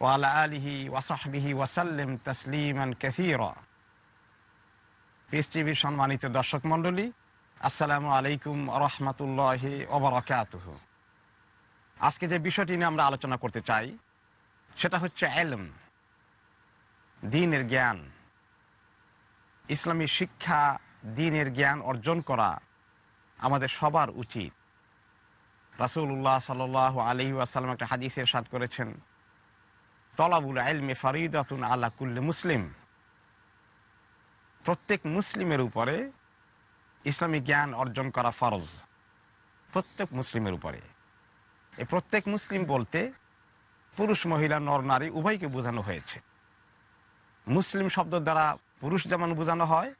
ওয়ালা আলিহি ওয়াসাহবিহি ওয়াসাল্লিম তসলিমান কাসীরা। পিস টিভির সম্মানিত দর্শক মণ্ডলী, আসসালামু আলাইকুম রহমতুল্লাহ ওবরাকাতুহ আজকে যে বিষয়টি নিয়ে আমরা আলোচনা করতে চাই, সেটা হচ্ছে অ্যালম দিনের জ্ঞান। ইসলামী শিক্ষা, দিনের জ্ঞান অর্জন করা আমাদের সবার উচিত। রাসুল্লাহ সাল আলি আসালাম একটা হাদিসের সাদ করেছেন তলাবুল আলমে ফরিদাতুন আল্লাহ কুল্লে মুসলিম। প্রত্যেক মুসলিমের উপরে ইসলামী জ্ঞান অর্জন করা ফরজ। প্রত্যেক মুসলিমের উপরে। এই প্রত্যেক মুসলিম বলতে পুরুষ, মহিলা, নর, নারী উভয়কে বোঝানো হয়েছে। মুসলিম শব্দ দ্বারা পুরুষ যেমন বোঝানো হয়,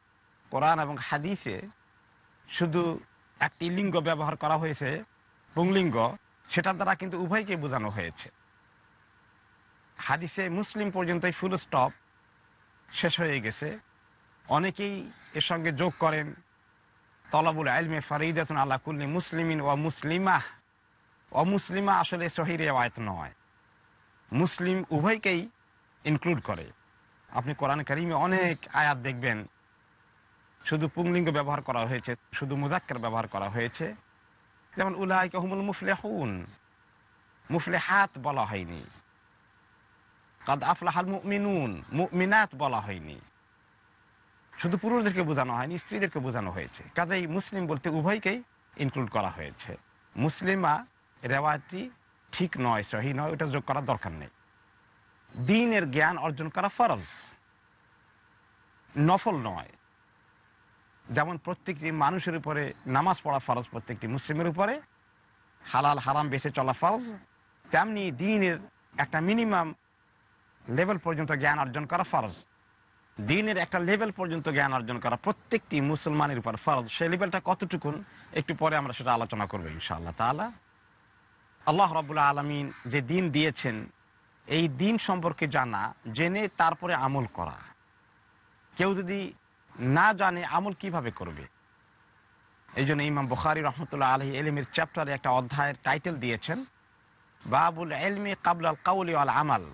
কোরআন এবং হাদিসে শুধু একটি লিঙ্গ ব্যবহার করা হয়েছে, পুংলিঙ্গ সেটার দ্বারা কিন্তু উভয়কে বোঝানো হয়েছে। হাদিসে মুসলিম পর্যন্তই ফুল স্টপ শেষ হয়ে গেছে। অনেকেই এর সঙ্গে যোগ করেন। তলাবুল আলমে ফরিদাতুন আল্লাহ কুল্লি মুসলিমিন ও মুসলিমাহ অমুসলিমা আসলে সহি রেওয়ায়ত নয়। মুসলিম উভয়কেই ইনক্লুড করে। আপনি কোরআন করিমে অনেক আয়াত দেখবেন। শুধু পুংলিঙ্গ ব্যবহার করা হয়েছে, শুধু মুজাক্কের ব্যবহার করা হয়েছে। যেমন উল্লাহ কহমুল মুফলে হুন মুফলে হাত বলা হয়নি। কাদ আফলাহাল মুমিনুন মুমিনাত বলা হয়নি। শুধু পুরুষদেরকে বোঝানো হয়নি, স্ত্রীদেরকে বোঝানো হয়েছে। কাজেই মুসলিম বলতে উভয়কেই ইনক্লুড করা হয়েছে। মুসলিমা রেওয়াজটি ঠিক নয়, সহি নয়, ওটা যোগ করার দরকার নেই। দিনের জ্ঞান অর্জন করা ফরজ। নফল নয়। যেমন প্রত্যেকটি মানুষের উপরে নামাজ পড়া ফরজ, প্রত্যেকটি মুসলিমের উপরে। হালাল, হারাম বেছে চলা ফরজ। তেমনি দিনের একটা মিনিমাম লেভেল পর্যন্ত জ্ঞান অর্জন করা ফরজ। দিনের একটা লেভেল পর্যন্ত জ্ঞান অর্জন করা প্রত্যেকটি মুসলমানের উপর ফরজ। সেই লেভেলটা কতটুকুন, একটু পরে আমরা সেটা আলোচনা করব ইনশাআল্লাহ তালা আল্লাহ রবুল্লা আলমিন যে দিন দিয়েছেন, এই দিন সম্পর্কে জানা, জেনে তারপরে আমল করা। কেউ যদি না জানে, আমল কীভাবে করবে? এই জন্য ইমাম বুখারি রহমতুল্লাহ আলহী এলিমের চ্যাপ্টারে একটা অধ্যায়ের টাইটেল দিয়েছেন, বাবুল এলমি কাবুল আল কাউলি আল আমাল।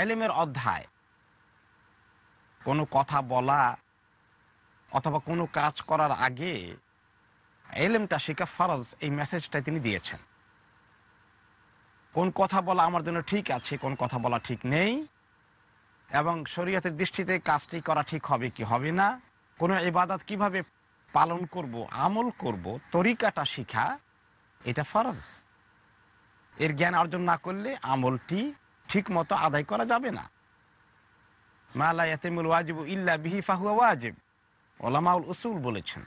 এলিমের অধ্যায়। কোনো কথা বলা অথবা কোনো কাজ করার আগে এলেমটা শেখা ফরজ, এই মেসেজটা তিনি দিয়েছেন। কোন কথা বলা আমার জন্য ঠিক আছে, কোন কথা বলা ঠিক নেই, এবং শরীয়তের দৃষ্টিতে কাজটি করা ঠিক হবে কি হবে না, কোনো ইবাদত কীভাবে পালন করব, আমল করব, তরিকাটা শিখা, এটা ফরজ। এর জ্ঞান অর্জন না করলে আমলটি ঠিক মতো আদায় করা যাবে না। মালা ইয়াতিমুল ওয়াজিব ইল্লা বিহি ফাহুয়া ওয়াজিব। ওলামাউল উসুল বলেছেন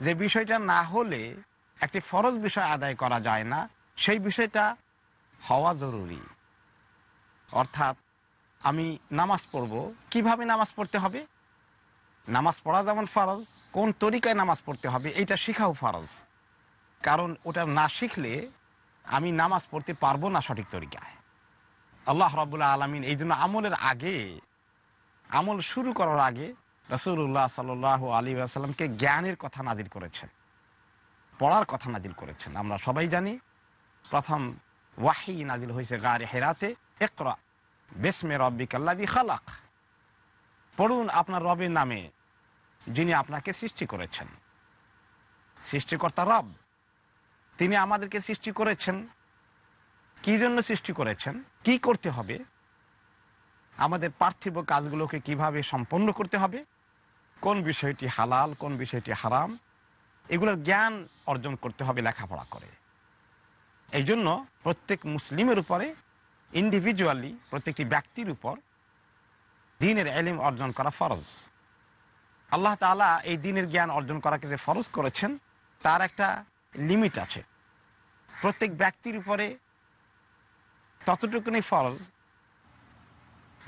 যে বিষয়টা না হলে একটি ফরজ বিষয় আদায় করা যায় না, সেই বিষয়টা হওয়া জরুরি। অর্থাৎ আমি নামাজ পড়ব, কীভাবে নামাজ পড়তে হবে? নামাজ পড়া যেমন ফরজ, কোন তরিকায় নামাজ পড়তে হবে এইটা শিখাও ফরজ। কারণ ওটা না শিখলে আমি নামাজ পড়তে পারব না সঠিক তরিকায়। আল্লাহ রাবুল্লাহ আলমিন এই জন্য আমলের আগে, আমল শুরু করার আগে রসুল্লাহ সাল আলী আসাল্লামকে জ্ঞানের কথা নাজির করেছেন, পড়ার কথা নাজির করেছেন। আমরা সবাই জানি, প্রথম ওয়াহি নাজিল হয়েছে গারে হেরাতে একরা বেসমে রব্বিক আল্লাদি খালাক। পড়ুন আপনার রবের নামে, যিনি আপনাকে সৃষ্টি করেছেন। সৃষ্টিকর্তা রব, তিনি আমাদেরকে সৃষ্টি করেছেন। কি জন্য সৃষ্টি করেছেন? কি করতে হবে? আমাদের পার্থিব কাজগুলোকে কীভাবে সম্পন্ন করতে হবে? কোন বিষয়টি হালাল, কোন বিষয়টি হারাম? এগুলোর জ্ঞান অর্জন করতে হবে লেখাপড়া করে। এই জন্য প্রত্যেক মুসলিমের উপরে ইন্ডিভিজুয়ালি প্রত্যেকটি ব্যক্তির উপর দিনের এলিম অর্জন করা ফরজ। আল্লাহ তালা এই দিনের জ্ঞান অর্জন করাকে যে ফরজ করেছেন, তার একটা লিমিট আছে। প্রত্যেক ব্যক্তির উপরে ততটুকুনি ফরজ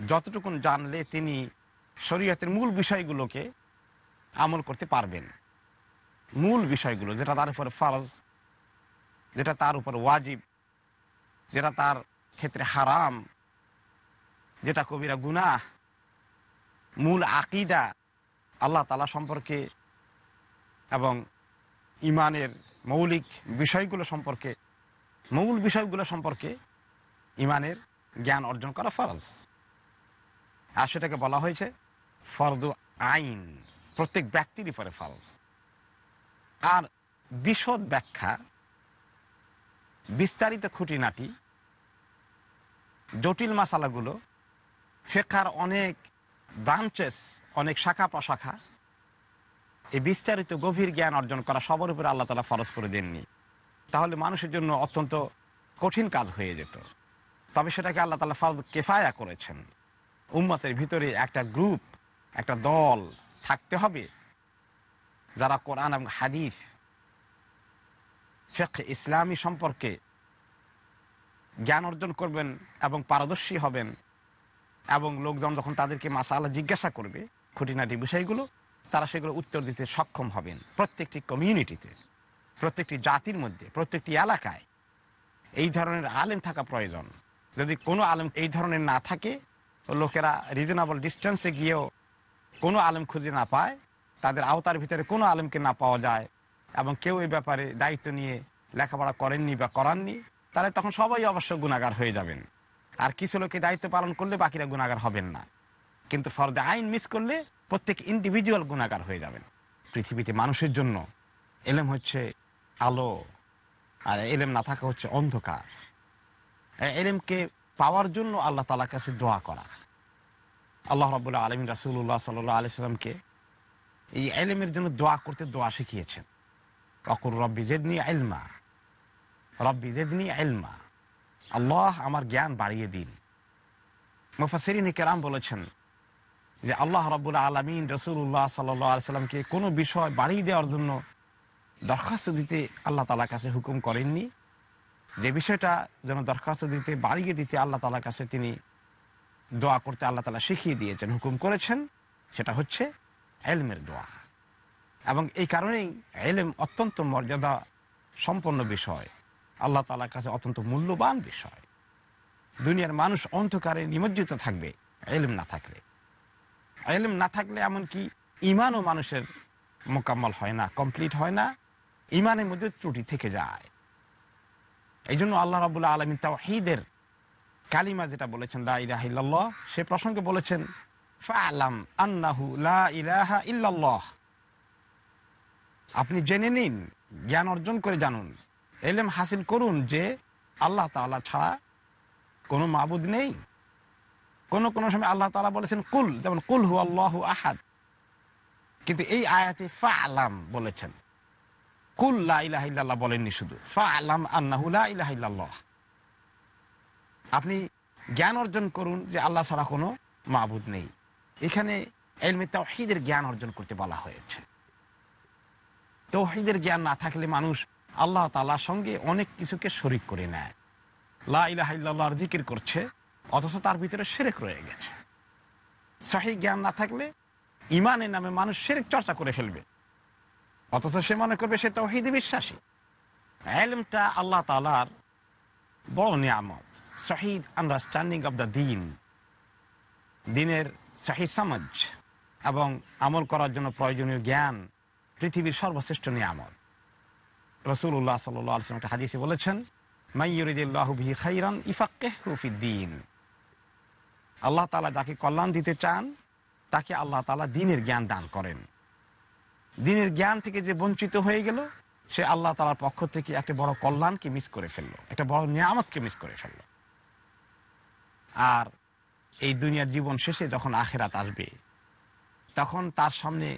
যতটুকুন জানলে তিনি শরীয়তের মূল বিষয়গুলোকে আমল করতে পারবেন। মূল বিষয়গুলো, যেটা তার উপরে ফরজ, যেটা তার উপর ওয়াজিব, যেটা তার ক্ষেত্রে হারাম, যেটা কবিরা গুনাহ, মূল আকিদা আল্লাহ তালা সম্পর্কে এবং ইমানের মৌলিক বিষয়গুলো সম্পর্কে, মূল বিষয়গুলো সম্পর্কে ইমানের জ্ঞান অর্জন করা ফরজ। আর সেটাকে বলা হয়েছে ফরদ আইন। প্রত্যেক ব্যক্তির উপরে ফরজ। আর বিশদ ব্যাখ্যা, বিস্তারিত খুঁটিনাটি, জটিল মশালাগুলো, ফেকার অনেক ব্রাঞ্চেস, অনেক শাখা প্রশাখা, এই বিস্তারিত গভীর জ্ঞান অর্জন করা সবার উপরে আল্লাহ তালা ফরজ করে দেননি। তাহলে মানুষের জন্য অত্যন্ত কঠিন কাজ হয়ে যেত। তবে সেটাকে আল্লাহ তালা ফরজ কেফায়া করেছেন। উম্মতের ভিতরে একটা গ্রুপ, একটা দল থাকতে হবে যারা কোরআন এবং হাদিস শেখ ইসলামী সম্পর্কে জ্ঞান অর্জন করবেন এবং পারদর্শী হবেন এবং লোকজন যখন তাদেরকে মাসালা জিজ্ঞাসা করবে, খুঁটিনাটি বিষয়গুলো, তারা সেগুলো উত্তর দিতে সক্ষম হবেন প্রত্যেকটি কমিউনিটিতে, প্রত্যেকটি জাতির মধ্যে, প্রত্যেকটি এলাকায়। এই ধরনের আলেম থাকা প্রয়োজন। যদি কোনো আলেম এই ধরনের না থাকে, তো লোকেরা রিজনেবল ডিস্টেন্সে গিয়েও কোনো আলেম খুঁজে না পায়, তাদের আওতার ভিতরে কোনো আলেমকে না পাওয়া যায়, এবং কেউ এই ব্যাপারে দায়িত্ব নিয়ে লেখাপড়া করেননি বা করাননি, তাহলে তখন সবাই অবশ্য গুণাগার হয়ে যাবেন। আর কিছু লোকে দায়িত্ব পালন করলে বাকিরা গুণাগার হবেন না। কিন্তু ফরদে আইন মিস করলে প্রত্যেক ইন্ডিভিজুয়াল গুণাগার হয়ে যাবেন। পৃথিবীতে মানুষের জন্য এলেম হচ্ছে আলো, আর এলেম না থাকা হচ্ছে অন্ধকার। এলেমকে পাওয়ার জন্য আল্লাহ তালার কাছে দোয়া করা। আল্লাহ রবুল্লাহ আলমিন রাসুল্লাহ সাল্লাহ আলি সাল্লামকে এই এলেমের জন্য দোয়া করতে দোয়া শিখিয়েছেন। অকুর রব্বি জেদনি এলমা রব্বি জেদনি এলমা আল্লাহ আমার জ্ঞান বাড়িয়ে দিন। মুফাসিরিন কেরাম বলেছেন যে আল্লাহ রব্বুল্লাহ আলমিন রসুল্লাহ সাল্লাহ সাল্লামকে কোনো বিষয় বাড়িয়ে দেওয়ার জন্য দরখাস্ত দিতে আল্লাহ তালার কাছে হুকুম করেননি। যে বিষয়টা যেন দরখাস্ত দিতে, বাড়িয়ে দিতে আল্লাহ তালার কাছে তিনি দোয়া করতে আল্লাহ তালা শিখিয়ে দিয়েছেন, হুকুম করেছেন, সেটা হচ্ছে এলমের দোয়া। এবং এই কারণেই এলেম অত্যন্ত মর্যাদা সম্পন্ন বিষয়, আল্লাহ তালার কাছে অত্যন্ত মূল্যবান বিষয়। দুনিয়ার মানুষ অন্ধকারে নিমজ্জিত থাকবে, এলম না থাকলে। এলম না থাকলে এমনকি ইমানও মানুষের মোকাম্মল হয় না, কমপ্লিট হয় না ইমানের মধ্যে ত্রুটি থেকে যায়। এই জন্য আল্লাহ রাবুল্লাহ আলমিন তাওহিদের কালিমা যেটা বলেছেন, লা ইলাহা ইল্লাল্লাহ সে প্রসঙ্গে বলেছেন, ফালাম আন্নাহু লা ইলাহা ইল্লাল্লাহ আপনি জেনে নিন, জ্ঞান অর্জন করে জানুন, এলেম হাসিল করুন যে আল্লাহ তাআলা ছাড়া কোনো মাবুদ নেই। কোন কোন সময় আল্লাহ তাআলা বলেছেন, কুল যেমন, কুল হু আল্লাহ আহাদ কিন্তু এই আয়াতে ফা আলাম বলেছেন। বলেননি শুধু। আপনি জ্ঞান অর্জন করুন যে আল্লাহ ছাড়া কোনো মাবুদ নেই। এখানে এলমে জ্ঞান অর্জন করতে বলা হয়েছে। তৌহিদের জ্ঞান না থাকলে মানুষ আল্লাহ তালার সঙ্গে অনেক কিছুকে শরিক করে নেয়। লা ইলাহা ইল্লাল্লাহর জিকির করছে, অথচ তার ভিতরে সেরেক রয়ে গেছে। সহি জ্ঞান না থাকলে ইমানের নামে মানুষ সেরেক চর্চা করে ফেলবে। অথচ সে মনে করবে সে তৌহিদে বিশ্বাসী। এলমটা আল্লাহ তালার বড় নিয়ামত। শহীদ আন্ডারস্ট্যান্ডিং অব দ্য দিন দিনের শহীদ সমাজ এবং আমল করার জন্য প্রয়োজনীয় জ্ঞান পৃথিবীর সর্বশ্রেষ্ঠ নিয়ামত। রসুল্লাহ সাল্লাম একটা হাদিসে বলেছেন আল্লাহ তালা যাকে কল্যাণ দিতে চান, তাকে আল্লাহ তালা দিনের জ্ঞান দান করেন। দিনের জ্ঞান থেকে যে বঞ্চিত হয়ে গেল, সে আল্লাহ তালার পক্ষ থেকে একটা বড় কল্যাণকে মিস করে ফেলল, একটা বড় নিয়ামতকে মিস করে ফেলল। আর এই দুনিয়ার জীবন শেষে যখন আখেরাত আসবে, তখন তার সামনে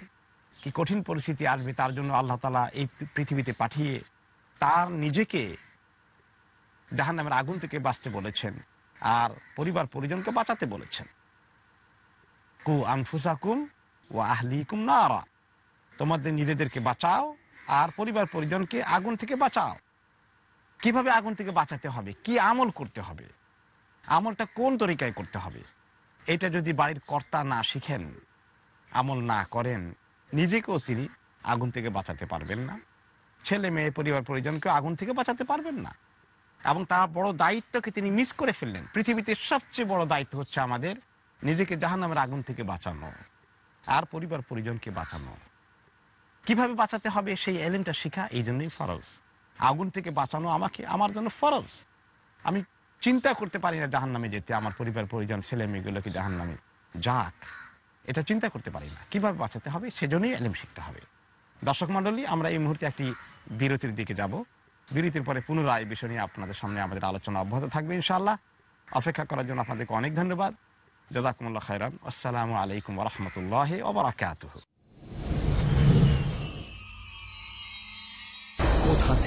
কি কঠিন পরিস্থিতি আসবে, তার জন্য আল্লাহ তালা এই পৃথিবীতে পাঠিয়ে তার নিজেকে জাহান নামের আগুন থেকে বাঁচতে বলেছেন আর পরিবার পরিজনকে বাঁচাতে বলেছেন। কু আনফুসাকুম ও আহলিকুম নারা। তোমাদের নিজেদেরকে বাঁচাও আর পরিবার পরিজনকে আগুন থেকে বাঁচাও। কীভাবে আগুন থেকে বাঁচাতে হবে? কি আমল করতে হবে? আমলটা কোন তরিকায় করতে হবে? এটা যদি বাড়ির কর্তা না শিখেন, আমল না করেন, নিজেকেও তিনি আগুন থেকে বাঁচাতে পারবেন না। ছেলে মেয়ে, পরিবার পরিজনকে আগুন থেকে বাঁচাতে পারবেন না। এবং তার বড় দায়িত্বকে তিনি মিস করে ফেললেন। পৃথিবীতে সবচেয়ে বড় দায়িত্ব হচ্ছে আমাদের নিজেকে জাহান্নামের আগুন থেকে বাঁচানো আর পরিবার পরিজনকে বাঁচানো। কীভাবে বাঁচাতে হবে সেই এলেনটা শেখা, এই জন্যই ফরজ। আগুন থেকে বাঁচানো আমাকে, আমার জন্য ফরজ। আমি চিন্তা করতে পারি না জাহান নামে যেতে, আমার পরিবার, পরিজন ছেলে মেয়েগুলোকে জাহান নামে যাক। এটা চিন্তা করতে পারি না। কীভাবে বাঁচাতে হবে? সেজন্যই এলেম শিখতে হবে। দর্শক মণ্ডলী, আমরা এই মুহূর্তে একটি বিরতির দিকে যাব। বিরতির পরে পুনরায় বিষয় নিয়ে আপনাদের সামনে আমাদের আলোচনা অব্যাহত থাকবে, ইনশাআল্লাহ। অপেক্ষা করার জন্য আপনাদেরকে অনেক ধন্যবাদ। জাজাকুমুল্লাহ খাইরান আসসালামু আলাইকুম রহমতুল্লাহ ওবরাকাতুহ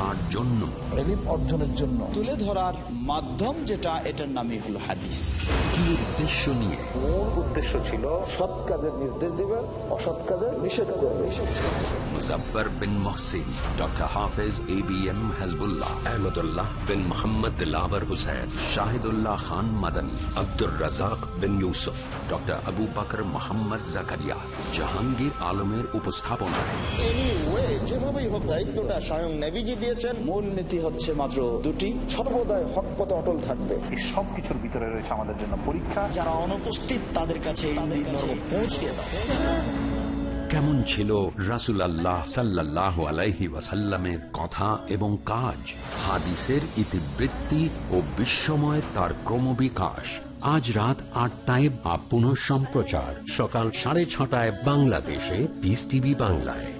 কার জন্য। এলিম অর্জনের জন্য। তুলে ধরার মাধ্যম যেটা এটার নামই হলো হাদিস। কি উদ্দেশ্য নিয়ে? মূল উদ্দেশ্য ছিল সৎ কাজের নির্দেশ দিবে অসৎ কাজের নিষেধ করবে Muzaffar bin Mohsin doctor Hafez A B M Hizbullah Ahmadullah bin Mohammad Dilabar Hussain Shahidullah Khan Madani Abdur Razzak bin Yusuf doctor Abu Bakar Mohammad Zakaria Jahangir আলমের উপস্থাপনায়। যেভাবেই হোক দায়িত্বটা স্বয়ং নেভিজি দিয়েছেন। মূল নীতি হচ্ছে মাত্র দুটি সর্বদাই হক পথে অটল থাকবে। এই সব কিছুর ভিতরে রয়েছে আমাদের জন্য পরীক্ষা। যারা অনুপস্থিত তাদের কাছে পৌঁছিয়ে দাও। কেমন ছিল রাসুল আল্লাহ সাল্লাহ আলাইহি ওয়াসাল্লামের কথা এবং কাজ? হাদিসের ইতিবৃত্তি ও বিস্ময়ের তার ক্রমবিকাশ। আজ রাত আটটায় বা পুনঃ সম্প্রচার সকাল সাড়ে ছটায় বাংলাদেশে পিস টিভি বাংলায়।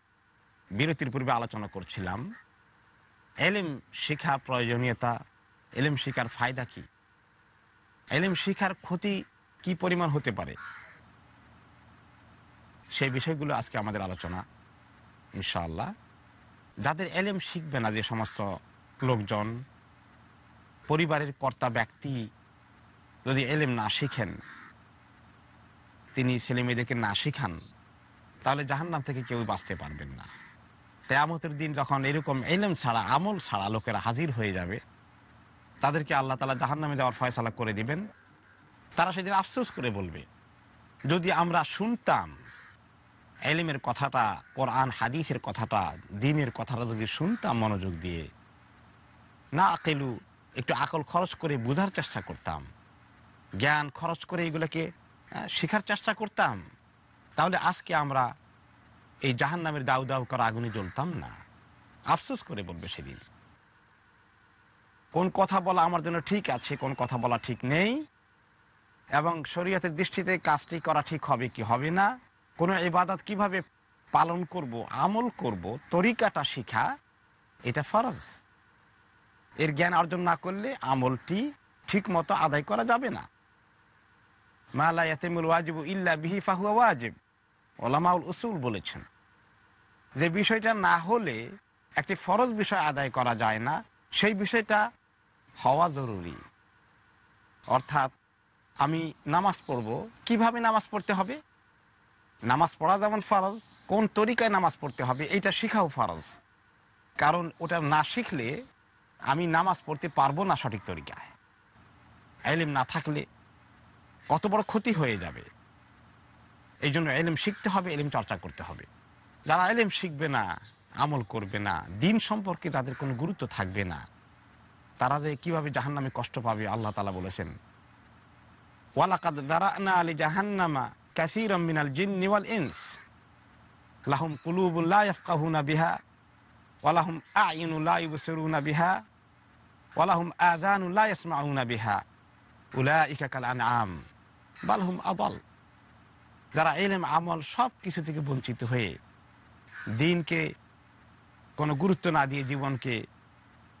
বিরতির পূর্বে আলোচনা করছিলাম। এলিম শিক্ষা প্রয়োজনীয়তা, এলিম শিখার ফায়দা কি? এলিম শিখার ক্ষতি কি পরিমাণ হতে পারে? সেই বিষয়গুলো আজকে আমাদের আলোচনা, ইনশাআল্লাহ। যাদের এলেম শিখবে না যে সমস্ত লোকজন, পরিবারের কর্তা ব্যক্তি যদি এলেম না শিখেন, তিনি ছেলে মেয়েদেরকে না শিখান, তাহলে জাহান্নাম থেকে কেউ বাঁচতে পারবেন না। কেয়ামতের দিন যখন এরকম এলেম ছাড়া, আমল ছাড়া লোকেরা হাজির হয়ে যাবে, তাদেরকে আল্লাহ তালা জাহান নামে যাওয়ার ফয়সালা করে দিবেন। তারা সেদিন আফসোস করে বলবে, যদি আমরা শুনতাম এলিমের কথাটা, কোরআন, হাদিসের কথাটা, দিনের কথাটা যদি শুনতাম মনোযোগ দিয়ে, না আকেলু, একটু আকল খরচ করে বোঝার চেষ্টা করতাম, জ্ঞান খরচ করে এগুলোকে শেখার চেষ্টা করতাম, তাহলে আজকে আমরা এই জাহান নামের দাউ দাউ করা আগুনে জ্বলতাম না। আফসোস করে বলবে সেদিন। কোন কথা বলা আমার জন্য ঠিক আছে, কোন কথা বলা ঠিক নেই। এবং শরীয়তের দৃষ্টিতে কাজটি করা ঠিক হবে কি হবে না? কোনো ইবাদত কীভাবে পালন করব, আমল করব, তরিকাটা শিখা, এটা ফরজ। এর জ্ঞান অর্জন না করলে আমলটি ঠিক মতো আদায় করা যাবে না। মালা ইয়াতিমুল ওয়াজিব ইল্লা বিহি ফাহুয়া ওয়াজিব। ওলামাউল উসুল বলেছেন যে বিষয়টা না হলে একটি ফরজ বিষয় আদায় করা যায় না, সেই বিষয়টা হওয়া জরুরি। অর্থাৎ আমি নামাজ পড়ব, কীভাবে নামাজ পড়তে হবে? নামাজ পড়া যেমন ফরজ, কোন তরিকায় নামাজ পড়তে হবে এইটা শিখাও ফরজ। কারণ ওটা না শিখলে আমি নামাজ পড়তে পারব না সঠিক তরিকায়। এলিম না থাকলে কত বড় ক্ষতি হয়ে যাবে। এই জন্য এলিম শিখতে হবে, এলিম চর্চা করতে হবে। যারা এলিম শিখবে না, আমল করবে না, দিন সম্পর্কে তাদের কোনো গুরুত্ব থাকবে না, তারা যে কীভাবে জাহান্নামে কষ্ট পাবে, আল্লাহ তালা বলেছেন। ওয়ালাকাদ দারানা আলী জাহান্নামা কাসীরাম মিনাল জিন্নি ওয়াল ইনস। লাহুম কুলুবুল লা ইয়াফকাহুনা বিহা ওয়ালাহুম আ'ইনু লা ইবসিরুনা বিহা ওয়ালাহুম আযানু লা ইয়াসমাউনা বিহা। উলাইকা কাল আনআম, বাল হুম আদাল। যারা এলেম, আমল সব কিছু থেকে বঞ্চিত হয়ে দিনকে কোনো গুরুত্ব না দিয়ে জীবনকে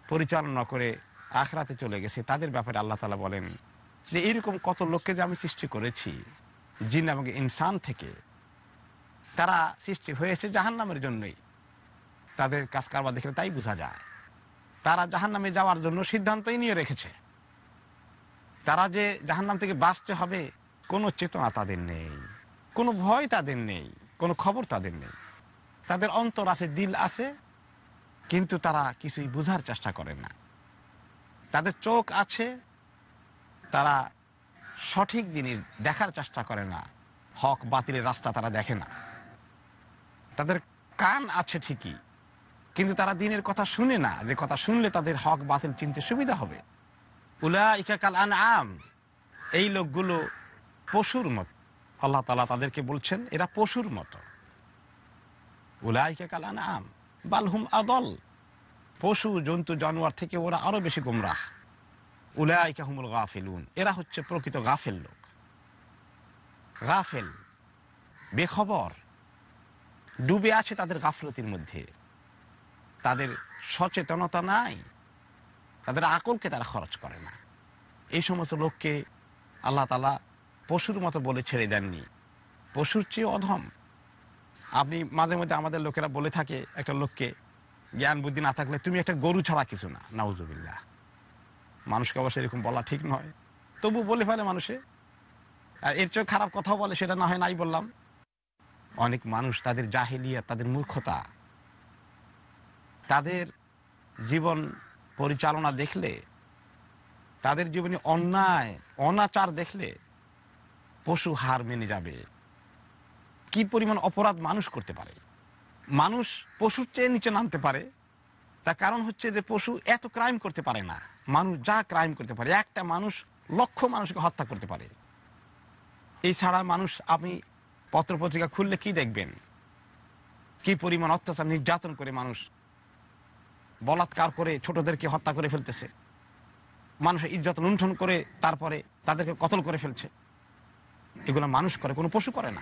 পরিচালনা করে আখরাতে চলে গেছে, তাদের ব্যাপারে আল্লাহ তালা বলেন যে এরকম কত লোককে যে আমি সৃষ্টি করেছি, জিন এবং ইনসান থেকে, তারা সৃষ্টি হয়েছে জাহান নামের জন্যই। তাদের কাজ কারবার দেখলে তাই বোঝা যায়। তারা জাহান নামে যাওয়ার জন্য সিদ্ধান্তই নিয়ে রেখেছে। তারা যে জাহান নাম থেকে বাঁচতে হবে, কোনো চেতনা তাদের নেই। কোনো ভয় তাদের নেই, কোনো খবর তাদের নেই। তাদের অন্তর আছে, দিল আছে, কিন্তু তারা কিছুই বোঝার চেষ্টা করে না। তাদের চোখ আছে, তারা সঠিক জিনিস দেখার চেষ্টা করে না, হক বাতিলের রাস্তা তারা দেখে না। তাদের কান আছে ঠিকই, কিন্তু তারা দিনের কথা শুনে না, যে কথা শুনলে তাদের হক বাতিল চিনতে সুবিধা হবে। উলা ইকাকাল আন আম এই লোকগুলো পশুর মতো। আল্লাহ তালা তাদেরকে বলছেন, এরা পশুর মতো। উলা ইকাকাল আন আম বালহুম আদল। পশু, জন্তু, জানোয়ার থেকে ওরা আরও বেশি গুমরাহ। উলাইকা হুমুল গাফিলুন, এরা হচ্ছে প্রকৃত গাফেল লোক। গাফেল, বেখবর, ডুবে আছে তাদের গাফলতির মধ্যে। তাদের সচেতনতা নাই, তাদের আকলকে তারা খরচ করে না। এই সমস্ত লোককে আল্লাহ তালা পশুর মতো বলে ছেড়ে দেননি। পশুর চেয়ে অধম। আপনি মাঝে মধ্যে আমাদের লোকেরা বলে থাকে একটা লোককে, জ্ঞান, বুদ্ধি না থাকলে তুমি একটা গরু ছাড়া কিছু না। নাউজুবিল্লাহ। মানুষকে অবশ্য এরকম বলা ঠিক নয়। তবু বলে ফেলে মানুষে। আর এর চেয়ে খারাপ কথাও বলে, সেটা না হয় নাই বললাম। অনেক মানুষ তাদের জাহিলিয়া তাদের মূর্খতা, তাদের জীবন পরিচালনা দেখলে, তাদের জীবনে অন্যায়, অনাচার দেখলে পশু হার মেনে যাবে। কি পরিমাণ অপরাধ মানুষ করতে পারে? মানুষ পশুর চেয়ে নিচে নামতে পারে। তার কারণ হচ্ছে যে পশু এত ক্রাইম করতে পারে না। মানুষ যা ক্রাইম করতে পারে, একটা মানুষ লক্ষ মানুষকে হত্যা করতে পারে। এছাড়া মানুষ, আপনি পত্রপত্রিকা খুললে কি দেখবেন? কি পরিমাণ অত্যাচার নির্যাতন করে মানুষ বলাৎকার করে ছোটদেরকে হত্যা করে ফেলতেছে। মানুষের ইজ্জত লুণ্ঠন করে তারপরে তাদেরকে কতল করে ফেলছে। এগুলো মানুষ করে, কোনো পশু করে না।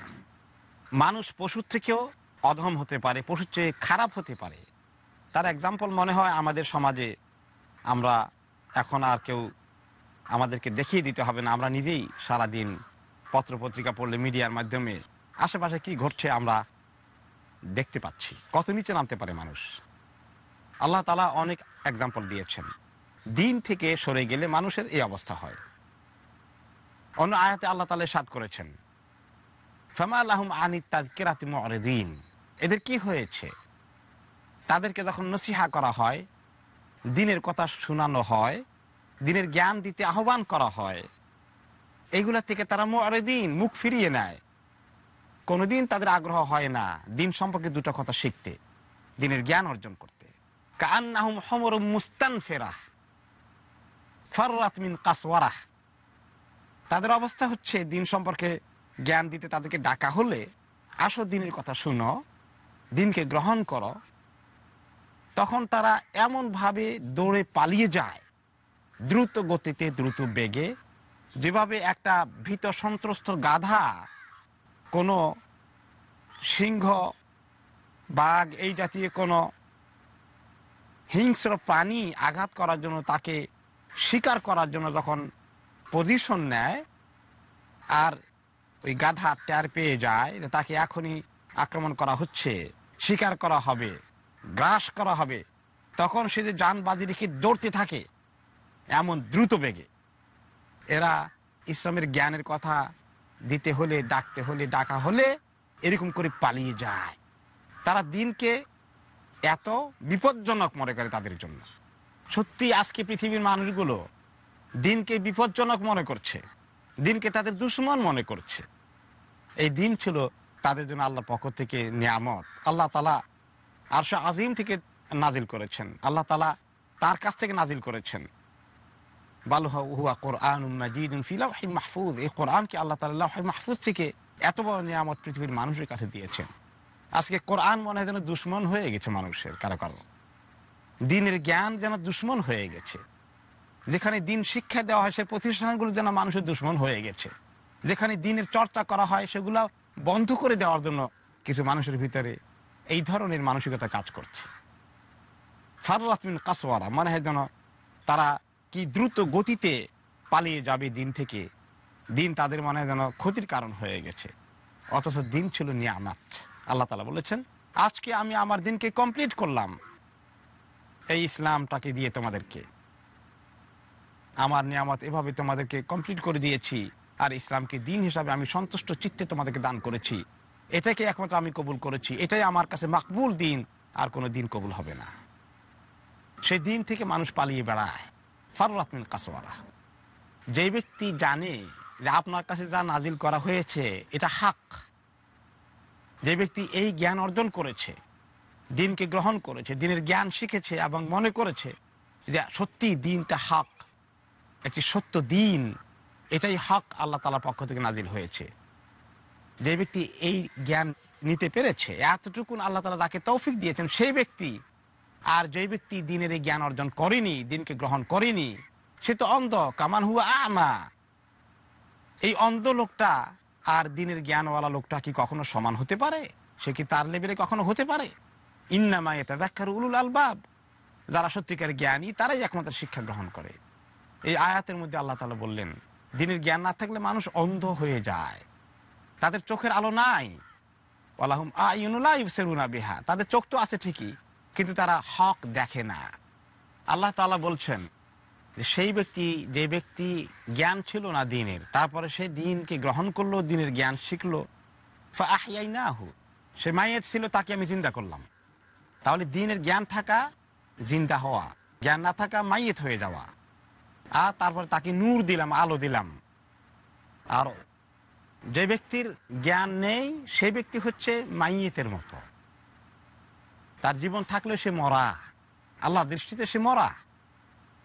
মানুষ পশুর থেকেও অধম হতে পারে, পশুর চেয়ে খারাপ হতে পারে। তার এক্সাম্পল মনে হয় আমাদের সমাজে আমরা এখন আর কেউ আমাদেরকে দেখিয়ে দিতে হবে না, আমরা নিজেই সারাদিন পত্রপত্রিকা পড়লে মিডিয়ার মাধ্যমে আশেপাশে কি ঘটছে আমরা দেখতে পাচ্ছি। কত নিচে নামতে পারে মানুষ। আল্লাহ তালা অনেক এক্সাম্পল দিয়েছেন। দিন থেকে সরে গেলে মানুষের এই অবস্থা হয়। অন্য আয়াতে আল্লাহ তালে সাদ করেছেন, ফামা আল্লাহম আনি তাজকেরাতি মরেদিন এদের কি হয়েছে? তাদেরকে যখন নসিহা করা হয়, দিনের কথা শোনানো হয়, দিনের জ্ঞান দিতে আহ্বান করা হয় এইগুলা থেকে তারা মরেদিন মুখ ফিরিয়ে নেয়। কোনোদিন তাদের আগ্রহ হয় না দিন সম্পর্কে দুটো কথা শিখতে, দিনের জ্ঞান অর্জন করতে। কান্নাহুম হমর মুস্তান ফেরাহ ফররাত মিন কাসওয়ারাহ। তাদের অবস্থা হচ্ছে, দিন সম্পর্কে জ্ঞান দিতে তাদেরকে ডাকা হলে, আসো দিনের কথা শুনো, দিনকে গ্রহণ করো, তখন তারা এমনভাবে দৌড়ে পালিয়ে যায়, দ্রুত গতিতে, দ্রুত বেগে। যেভাবে একটা ভীত সন্ত্রস্ত গাধা, কোনো সিংহ, বাঘ, এই জাতীয় কোনো হিংস্র প্রাণী আঘাত করার জন্য তাকে শিকার করার জন্য যখন পজিশন নেয় আর ওই গাধা ট্যার পেয়ে যায় তাকে এখনই আক্রমণ করা হচ্ছে, শিকার করা হবে, গ্রাস করা হবে। তখন সে যে যান বাজি রেখে দৌড়তে থাকে, এমন দ্রুত বেগে। এরা ইসলামের জ্ঞানের কথা দিতে হলে, ডাকতে হলে, ডাকা হলে এরকম করে পালিয়ে যায়। তারা দিনকে এত বিপজ্জনক মনে করে তাদের জন্য। সত্যি আজকে পৃথিবীর মানুষগুলো দিনকে বিপজ্জনক মনে করছে। দিনকে তাদের দুশ্মন মনে করছে। এই দিন ছিল তাদের জন্য আল্লাহ পক্ষ থেকে নিয়ামত। আল্লাহ তালা আরশা আজিম থেকে নাজিল করেছেন। আল্লাহ তালা তার কাছ থেকে নাজিল করেছেন। বালুহা হুয়া কোরআন মাজিদুন ফিলাহি মাহফুজ। এই কোরআনকে আল্লাহ তালা মাহফুজ থেকে এত বড় নিয়ামত পৃথিবীর মানুষের কাছে দিয়েছেন। আজকে কোরআন মনে হয় যেন দুশ্মন হয়ে গেছে মানুষের, কারও কারও। দিনের জ্ঞান যেন দুশ্মন হয়ে গেছে। যেখানে দিন শিক্ষা দেওয়া হয়, সেই প্রতিষ্ঠানগুলো যেন মানুষের দুশ্মন হয়ে গেছে। যেখানে দিনের চর্চা করা হয়, সেগুলো বন্ধ করে দেওয়ার জন্য কিছু মানুষের ভিতরে এই ধরনের মানসিকতা কাজ করছে। ফাররাতমিন কাসওয়ারা, মনে হয় যেন তারা কি দ্রুত গতিতে পালিয়ে যাবে দিন থেকে, দিন তাদের মনে যেন ক্ষতির কারণ হয়ে গেছে। অথচ দিন ছিল নিয়ামাত। আল্লাহ তালা বলেছেন, আজকে আমি আমার দিনকে কমপ্লিট করলাম। এই ইসলামটাকে দিয়ে তোমাদেরকে আমার নিয়ামত এভাবে তোমাদেরকে কমপ্লিট করে দিয়েছি। আর ইসলামকে দিন হিসাবে আমি সন্তুষ্ট চিত্তে তোমাদেরকে দান করেছি। এটাকে একমাত্র আমি কবুল করেছি। এটাই আমার কাছে মাকবুল দিন। আর কোনো দিন কবুল হবে না। সেই দিন থেকে মানুষ পালিয়ে বেড়ায়। ফারুরাতমিন কাসওয়ারা। যে ব্যক্তি জানে যে আপনার কাছে যা নাজিল করা হয়েছে, এটা হাক। যে ব্যক্তি এই জ্ঞান অর্জন করেছে, দিনকে গ্রহণ করেছে, দিনের জ্ঞান শিখেছে এবং মনে করেছে যে সত্যি দিনটা হক। একটি সত্য দিন, এটাই হক আল্লাহ তালার পক্ষ থেকে নাজিল হয়েছে। যে ব্যক্তি এই জ্ঞান নিতে পেরেছে, এতটুকুন আল্লাহ তালা যাকে তৌফিক দিয়েছেন, সেই ব্যক্তি, আর যে ব্যক্তি দিনের এই জ্ঞান অর্জন করেনি, দিনকে গ্রহণ করেনি, সে তো অন্ধ, কামান হুয়া আমা। এই অন্ধ লোকটা আর দিনের জ্ঞানওয়ালা লোকটা কি কখনো সমান হতে পারে? সে কি তার লেভেলে কখনো হতে পারে? ইন্নামা এটা দেখার উলুল আলবাব। যারা সত্যিকার জ্ঞানী, তারাই একমাত্র শিক্ষা গ্রহণ করে। এই আয়াতের মধ্যে আল্লাহ তালা বললেন, দিনের জ্ঞান না থাকলে মানুষ অন্ধ হয়ে যায়। তাদের চোখের আলো নাই। আল্লাহুম আইনুল্লাহ ইবসেরুনা বিহা। তাদের চোখ তো আছে ঠিকই, কিন্তু তারা হক দেখে না। আল্লাহ তাআলা বলছেন যে, সেই ব্যক্তি, যে ব্যক্তি জ্ঞান ছিল না দিনের, তারপরে সে দিনকে গ্রহণ করল, দিনের জ্ঞান শিখলো। না হু সে মাইয়েত ছিল তাকে আমি চিন্তা করলাম। তাহলে দিনের জ্ঞান থাকা জিন্দা হওয়া, জ্ঞান না থাকা মাইয়েত হয়ে যাওয়া। আর তারপরে তাকে নূর দিলাম, আলো দিলাম। আর যে ব্যক্তির জ্ঞান নেই, সে ব্যক্তি হচ্ছে মাইয়েতের মতো। তার জীবন থাকলেও সে মরা। আল্লাহ দৃষ্টিতে সে মরা।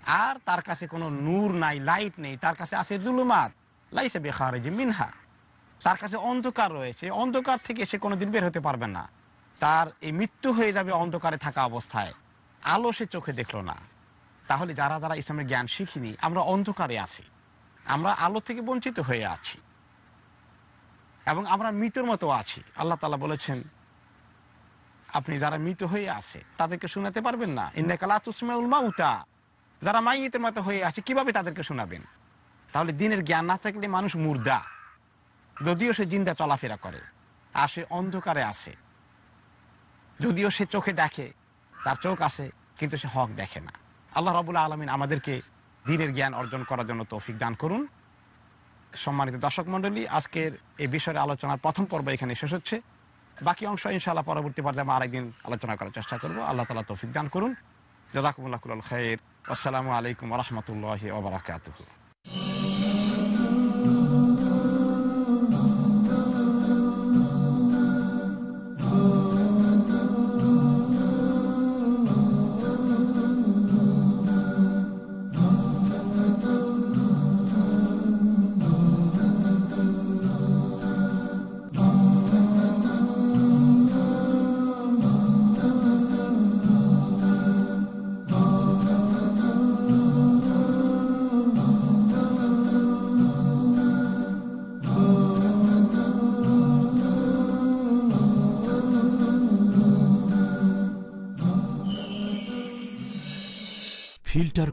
আর তার কাছে কোনো নূর নাই, লাইট নেই। তার কাছে আছে জুলুমাত। লাইসে বেখারে যে মিনহা। তার কাছে অন্ধকার রয়েছে। অন্ধকার থেকে সে কোনোদিন বের হতে পারবে না। তার এই মৃত্যু হয়ে যাবে অন্ধকারে থাকা অবস্থায়। আলো সে চোখে দেখল না। তাহলে যারা যারা ইসলামের জ্ঞান শিখিনি, আমরা অন্ধকারে আছি। আমরা আলো থেকে বঞ্চিত হয়ে আছি। এবং আমরা মৃতের মতো আছি। আল্লাহ তালা বলেছেন, আপনি যারা মৃত হয়ে আছে, তাদেরকে শোনাতে পারবেন না। ইন্দাকালা তুসমাউল মাউতা। যারা মাইয়েতের মতো হয়ে আছে, কীভাবে তাদেরকে শোনাবেন? তাহলে দিনের জ্ঞান না থাকলে মানুষ মুর্দা। যদিও সে জিন্দা চলাফেরা করে, আর সে অন্ধকারে আসে যদিও সে চোখে দেখে, তার চোখ আছে, কিন্তু সে হক দেখে না। আল্লাহ রাবুল আলমিন আমাদেরকে দিনের জ্ঞান অর্জন করার জন্য তৌফিক দান করুন। সম্মানিত দর্শক মণ্ডলী, আজকের এই বিষয়ে আলোচনার প্রথম পর্ব এখানে শেষ হচ্ছে। বাকি অংশ ইনশাআল্লাহ পরবর্তী পর্যায়ে আমরা আরেকদিন আলোচনা করার চেষ্টা করব। আল্লাহ তালা তৌফিক দান করুন। জদাকুমুল্লাহ খুল খের আসসালামু আলাইকুম রহমতুল্লাহ ওবরাকাতুহ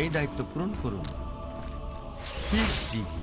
এই দায়িত্ব পূরণ করুন। Piece TV